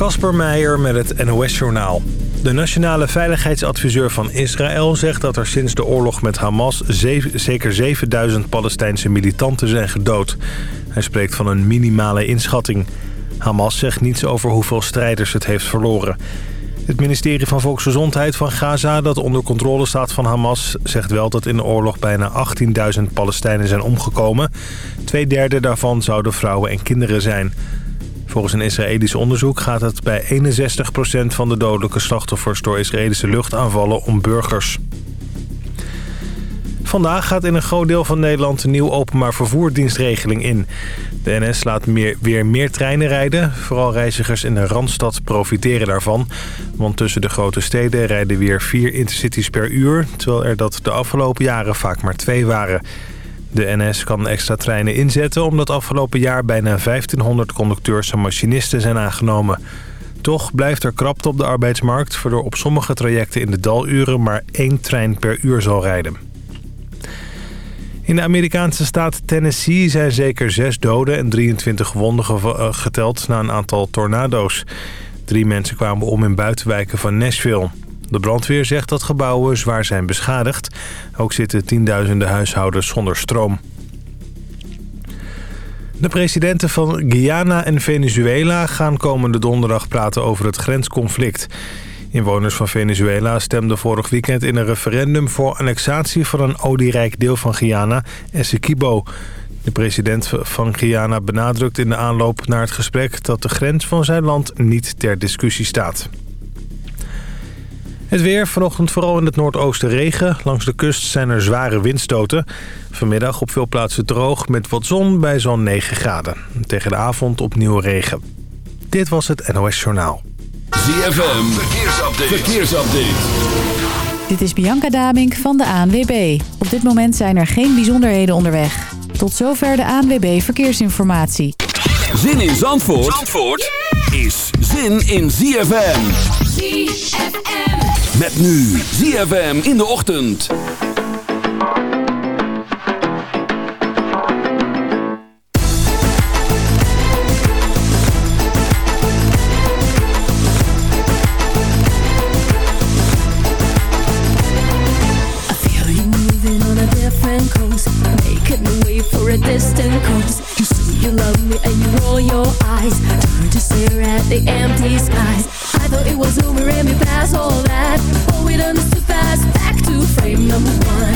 Kasper Meijer met het NOS-journaal. De nationale veiligheidsadviseur van Israël zegt dat er sinds de oorlog met Hamas... zeker 7000 Palestijnse militanten zijn gedood. Hij spreekt van een minimale inschatting. Hamas zegt niets over hoeveel strijders het heeft verloren. Het ministerie van Volksgezondheid van Gaza, dat onder controle staat van Hamas... zegt wel dat in de oorlog bijna 18.000 Palestijnen zijn omgekomen. Tweederde daarvan zouden vrouwen en kinderen zijn... Volgens een Israëlisch onderzoek gaat het bij 61% van de dodelijke slachtoffers door Israëlische luchtaanvallen om burgers. Vandaag gaat in een groot deel van Nederland een nieuw openbaar vervoerdienstregeling in. De NS laat meer, weer meer treinen rijden. Vooral reizigers in de Randstad profiteren daarvan. Want tussen de grote steden rijden weer vier intercities per uur... terwijl er dat de afgelopen jaren vaak maar twee waren... De NS kan extra treinen inzetten omdat afgelopen jaar bijna 1500 conducteurs en machinisten zijn aangenomen. Toch blijft er krapte op de arbeidsmarkt... waardoor op sommige trajecten in de daluren maar één trein per uur zal rijden. In de Amerikaanse staat Tennessee zijn zeker zes doden en 23 gewonden eh, geteld na een aantal tornado's. Drie mensen kwamen om in buitenwijken van Nashville. De brandweer zegt dat gebouwen zwaar zijn beschadigd. Ook zitten tienduizenden huishoudens zonder stroom. De presidenten van Guyana en Venezuela gaan komende donderdag praten over het grensconflict. Inwoners van Venezuela stemden vorig weekend in een referendum voor annexatie van een olierijk deel van Guyana, Essequibo. De president van Guyana benadrukt in de aanloop naar het gesprek dat de grens van zijn land niet ter discussie staat. Het weer, vanochtend vooral in het noordoosten regen. Langs de kust zijn er zware windstoten. Vanmiddag op veel plaatsen droog met wat zon bij zo'n 9 graden. Tegen de avond opnieuw regen. Dit was het NOS Journaal. ZFM, verkeersupdate. verkeersupdate. Dit is Bianca Damink van de ANWB. Op dit moment zijn er geen bijzonderheden onderweg. Tot zover de ANWB Verkeersinformatie. Zin in Zandvoort, Zandvoort? is zin in ZFM. ZFM. Met nu ZFM in de ochtend. for a distant coast You say you love me and you roll your eyes. Turn to stare at the empty skies. Thought it was over and we passed all that We done is too fast Back to frame number one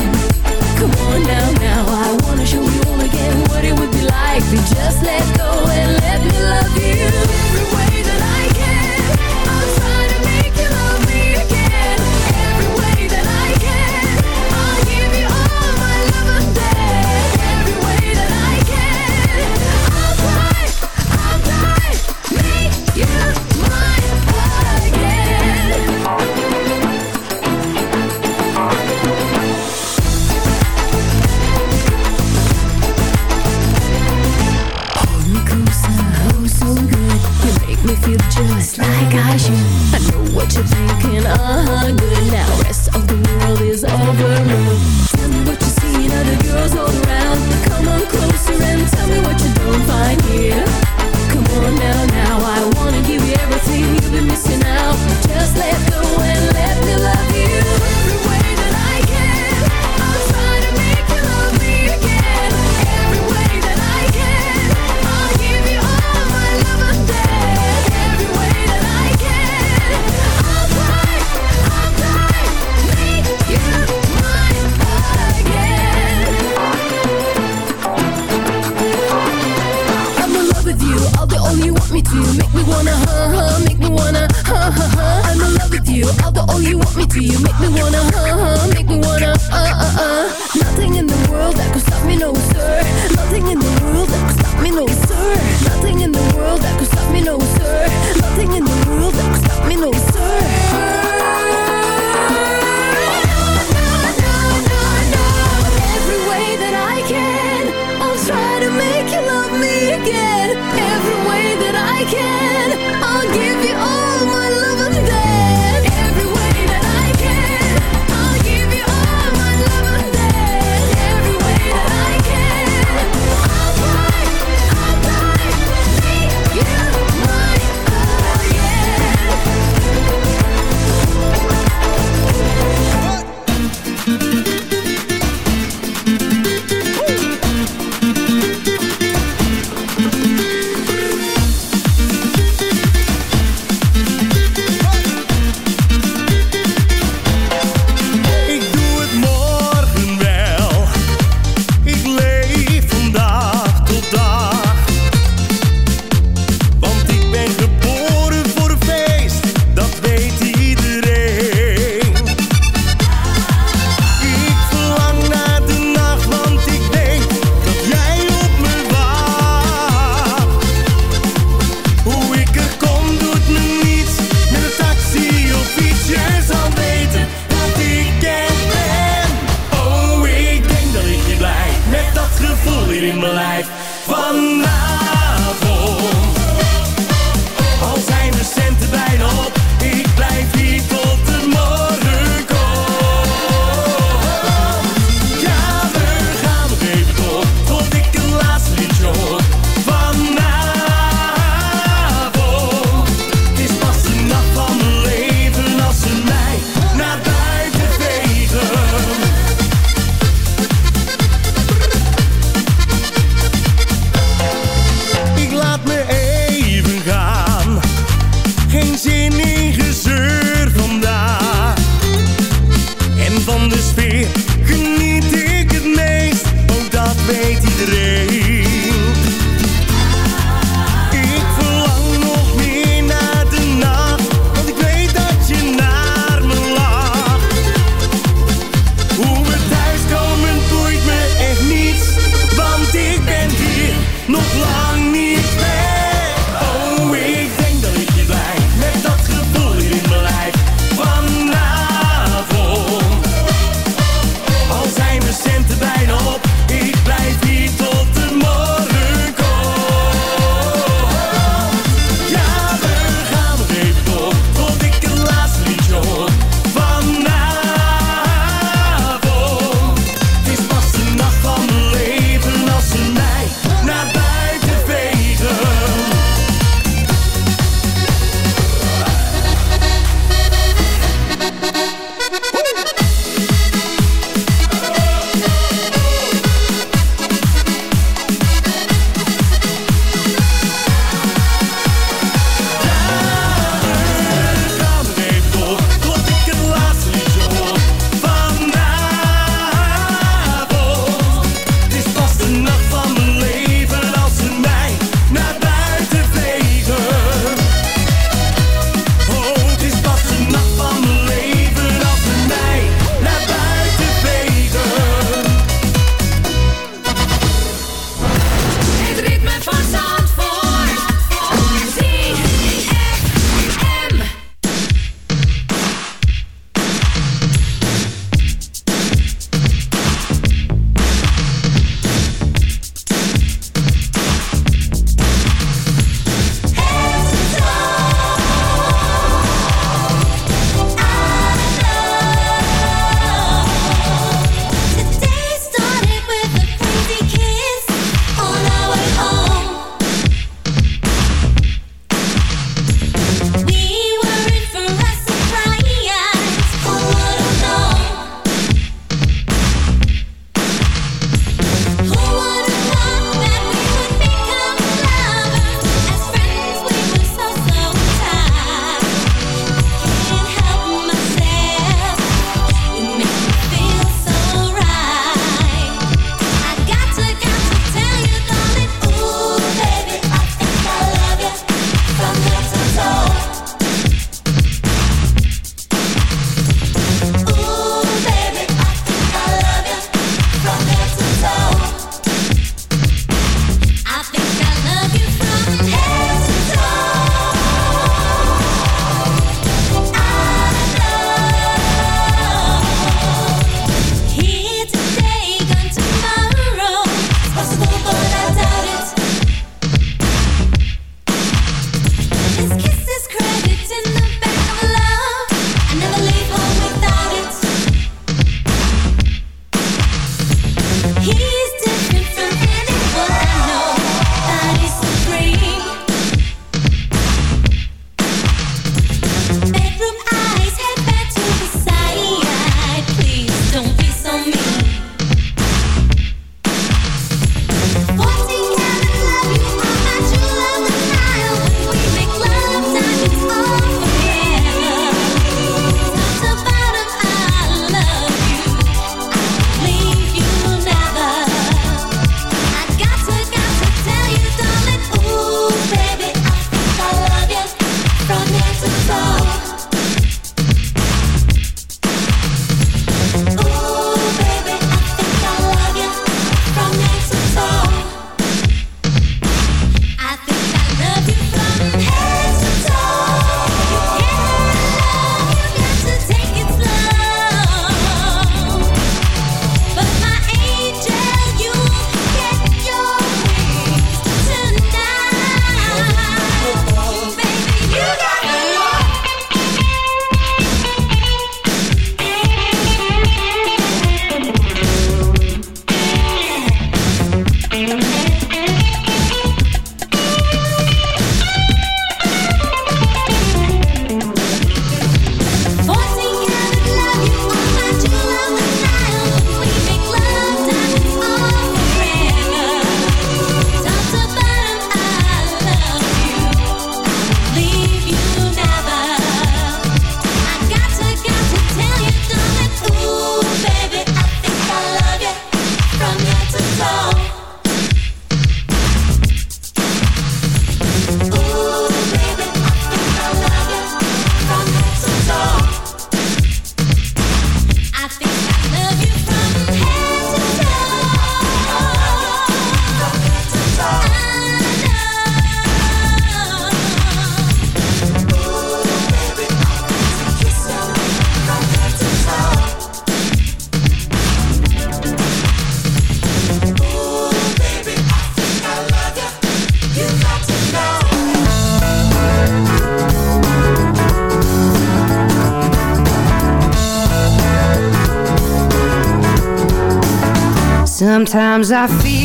Sometimes I feel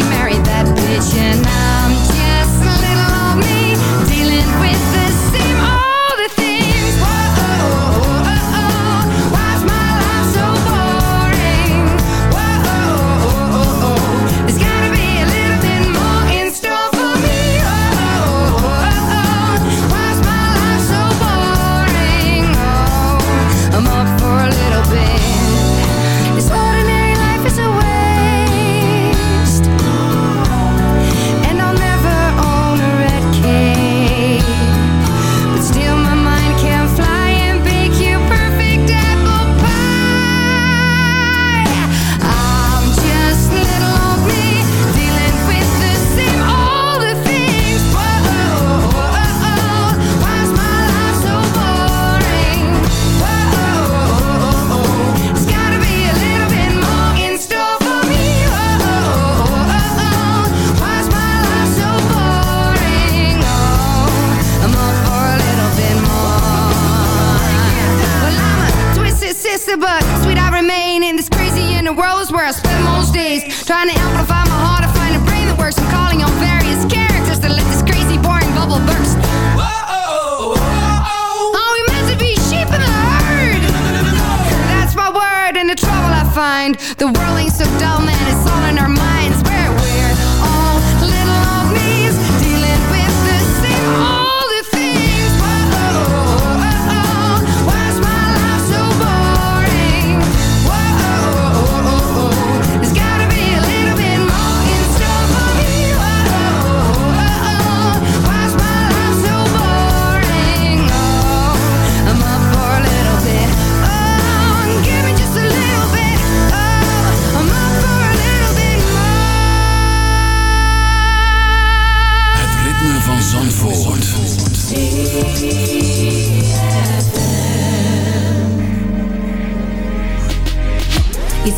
trying to amplify my heart to find a brain that works. I'm calling on various characters to let this crazy, boring bubble burst. Are oh, we meant to be sheep in the herd? That's my word and the trouble I find. The world ain't so dull, man. It's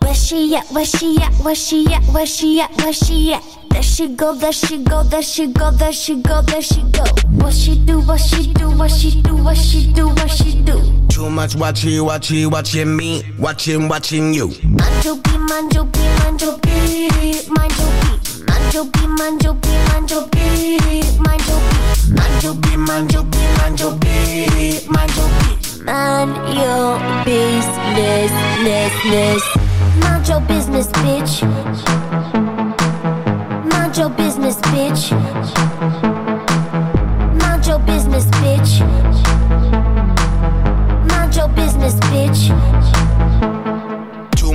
Where she at, where she at, where she at? Where she at? Where she at? There she go, there she go, there she go, there she go, there she go. What she do, what she do, what she do, what she do, what she do. Too much watching, watching, watching me, watching, watching you. Mind your beat, mind your beat, mind your beat, mind your beat, your business. Mind your business, bitch. Mind your business, bitch.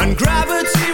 and gravity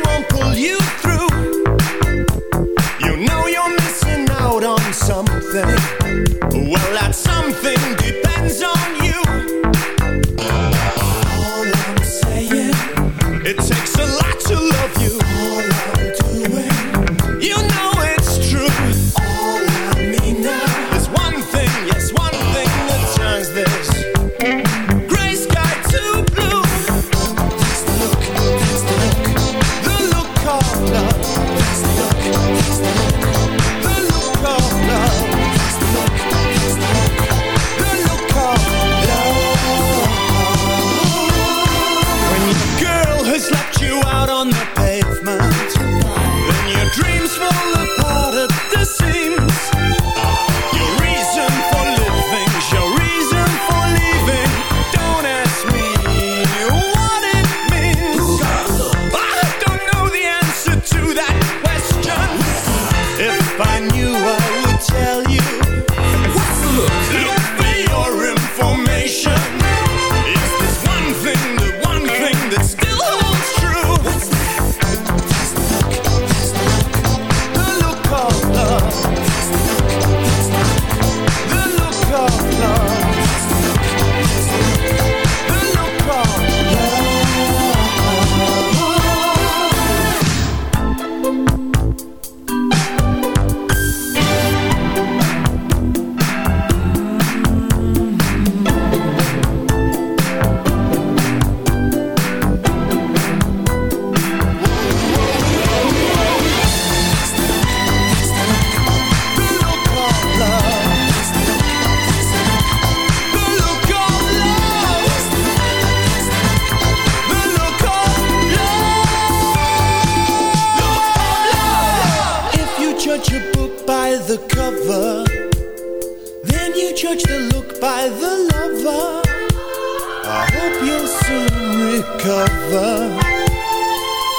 I hope you'll soon recover.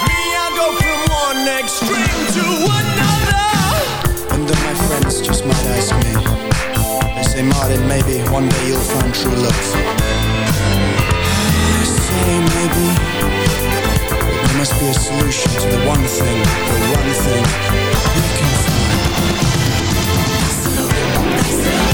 Me, I go from one extreme to another. And then my friends just might ask me. They say, Martin, maybe one day you'll find true love. I say, maybe but There must be a solution to the one thing The one thing we can find. That's the, that's the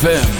ZFM.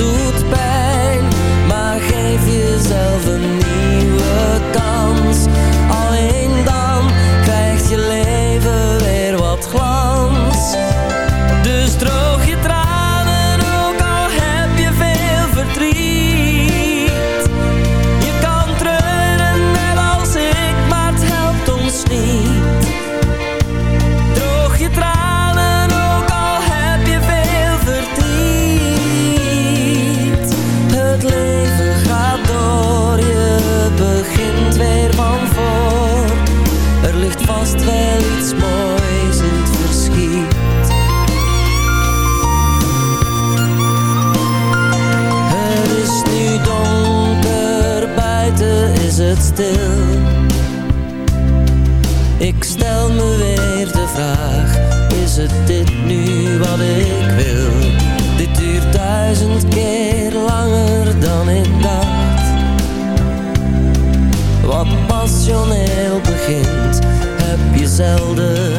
zelden.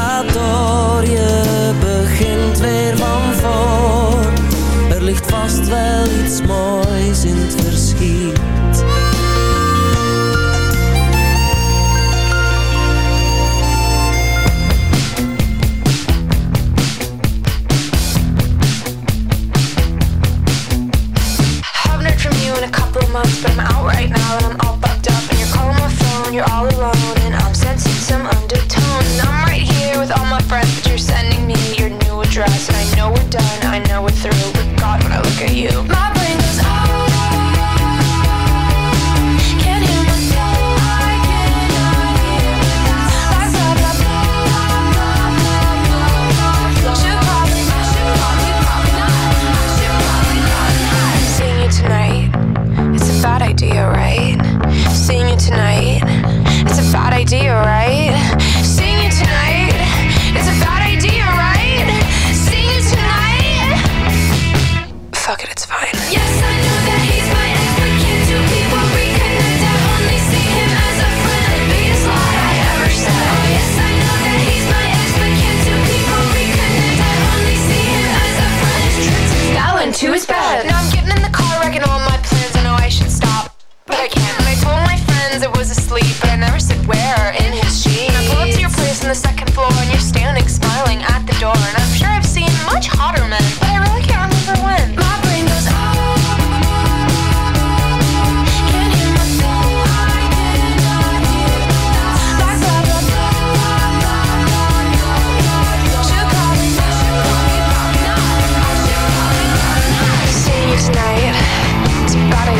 gaat je begint weer van voor. Er ligt vast wel iets moois in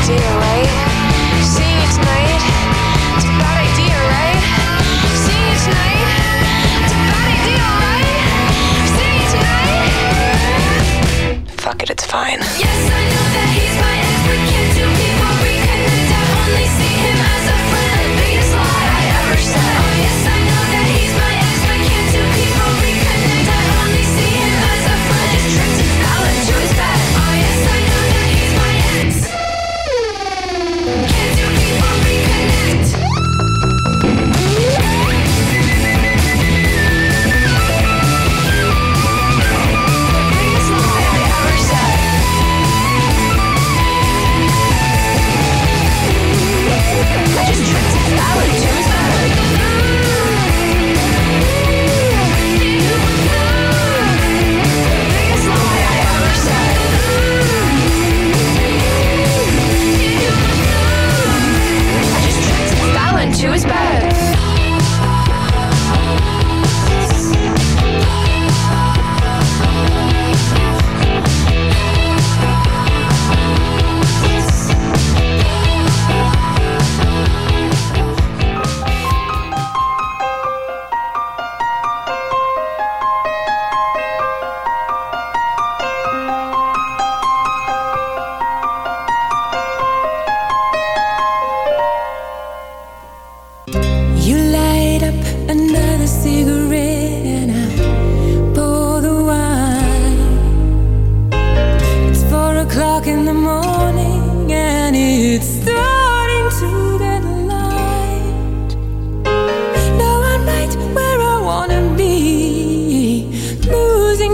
idea, right? See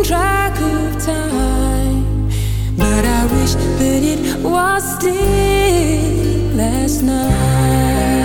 track of time. But I wish that it was still last night.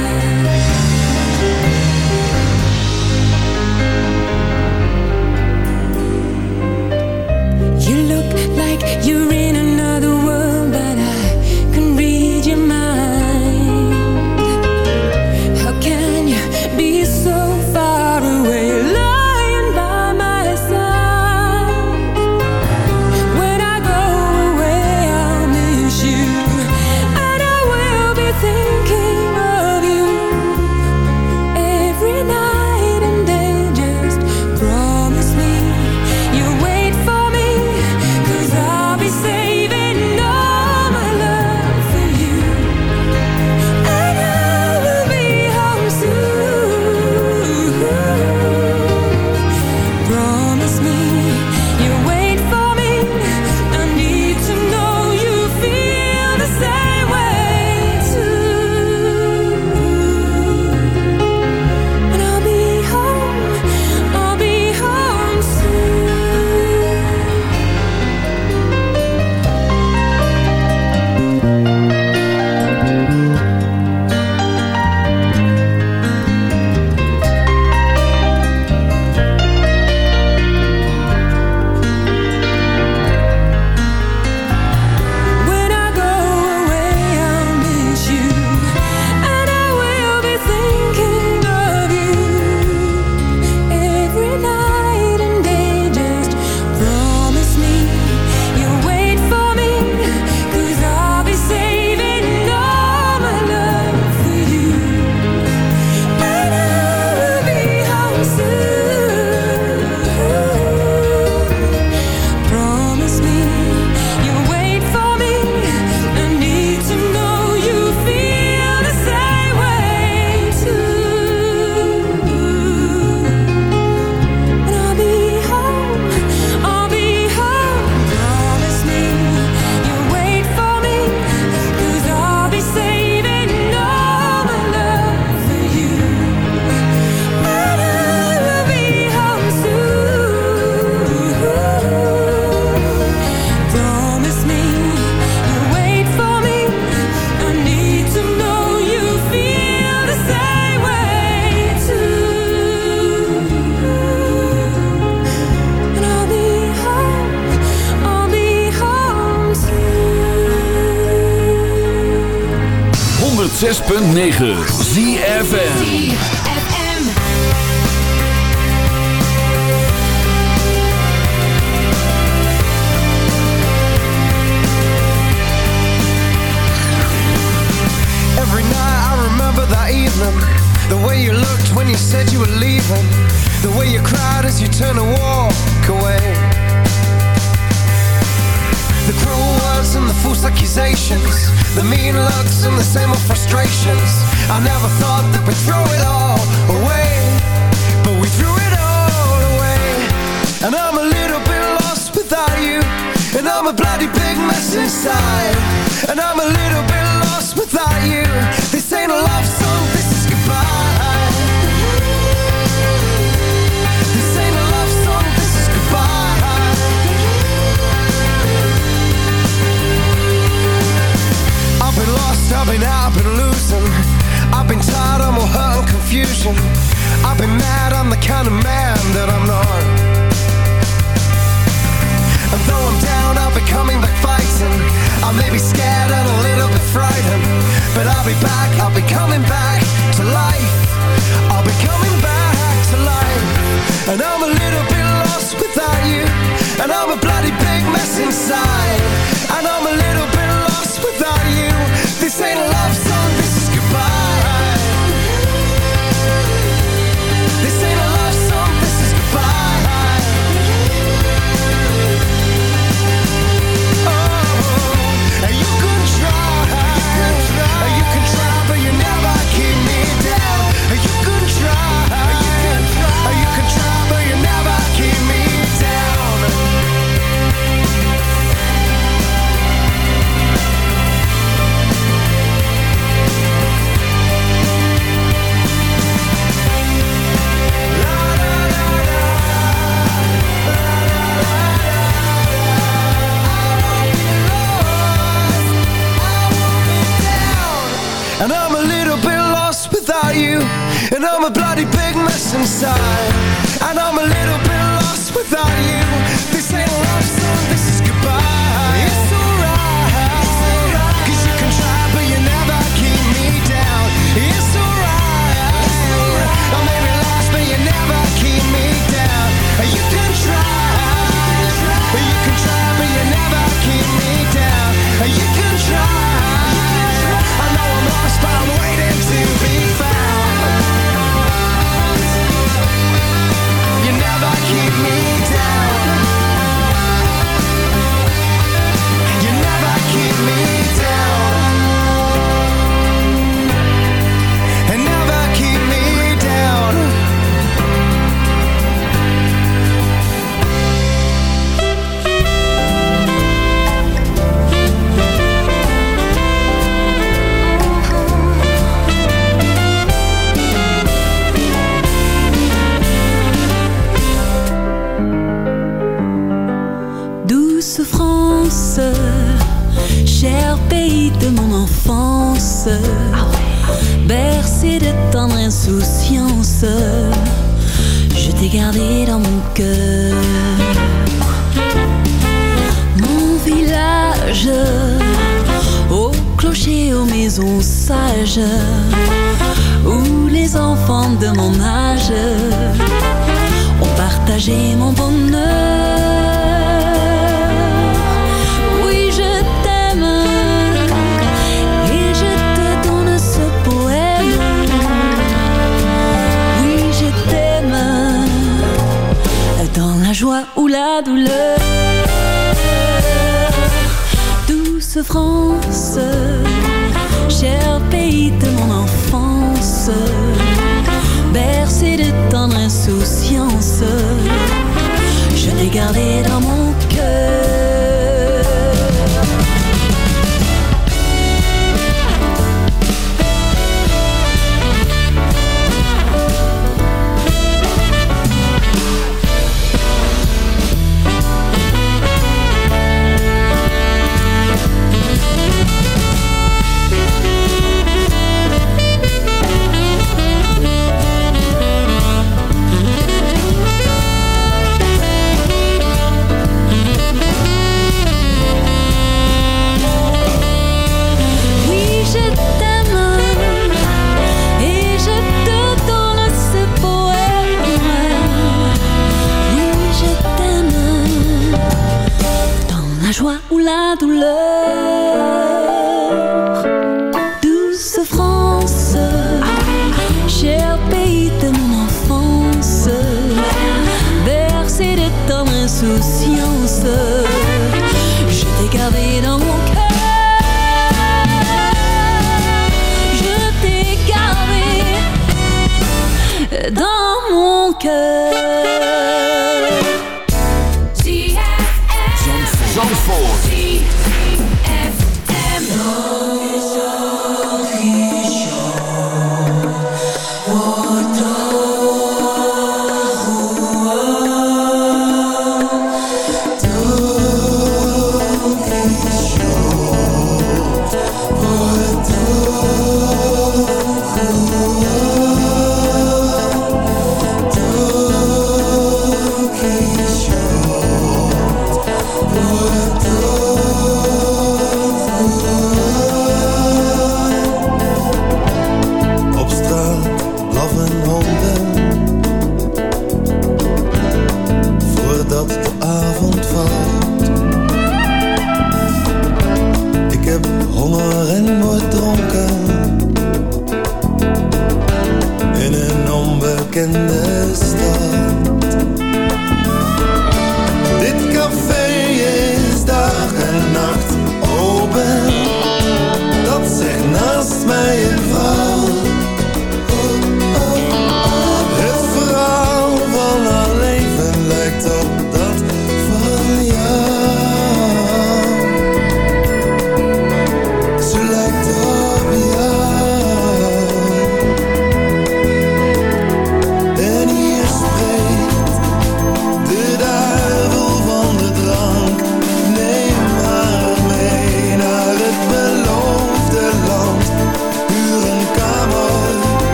Word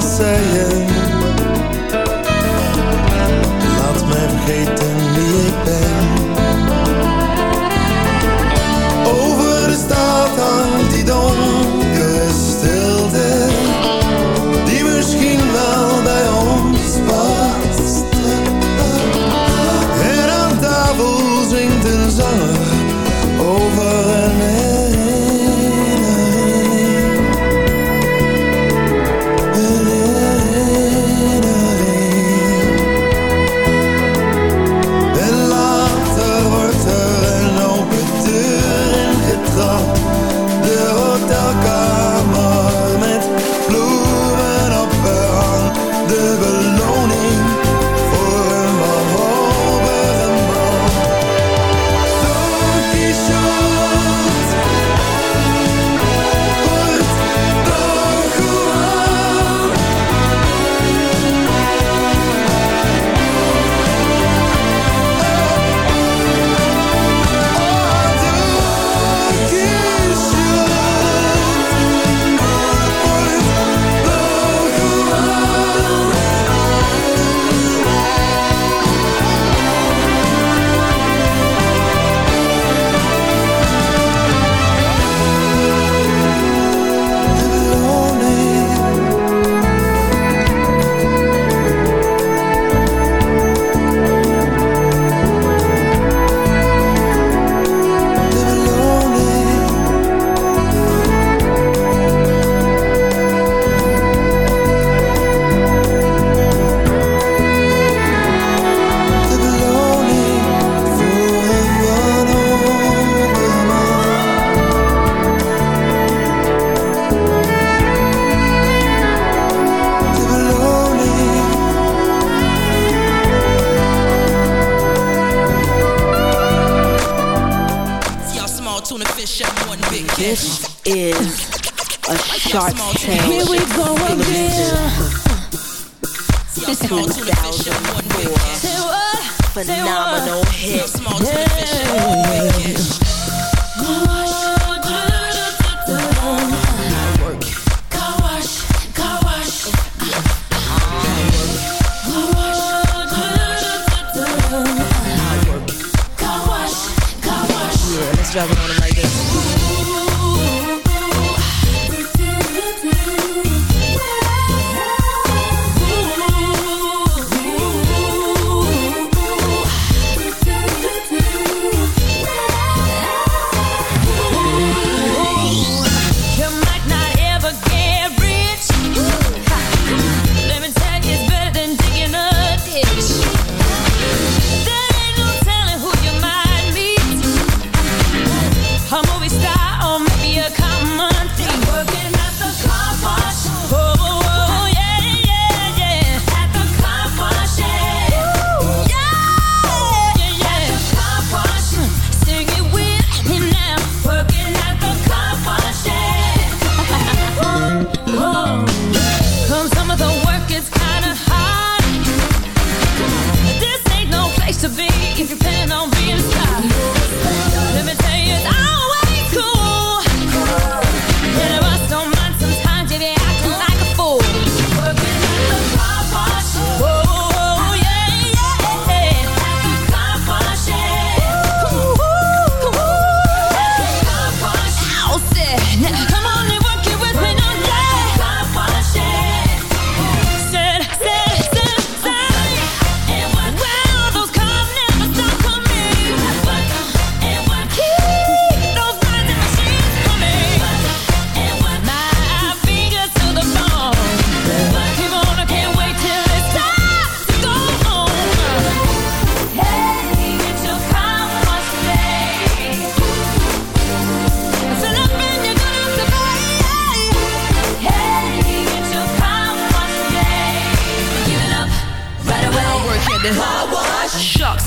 de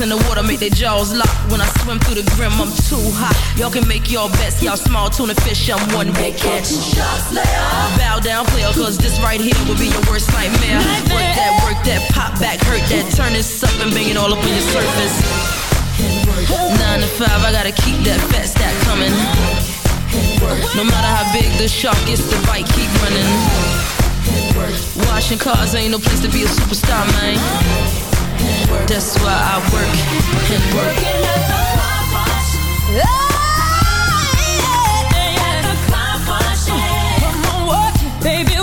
in the water make their jaws lock. When I swim through the grim, I'm too hot. Y'all can make y'all bets, y'all small tuna fish, I'm one big catch. Bow down, player, cause this right here will be your worst nightmare. nightmare. Work that, work that, pop back, hurt that, turn this up and bang it all up on your surface. Nine to five, I gotta keep that fat stack coming. No matter how big the shark gets, the bite keep running. Washing cars ain't no place to be a superstar, man work. That's why I work and work. Working at the car wash. Oh, yeah. At the car wash, yeah. Come on, work, baby.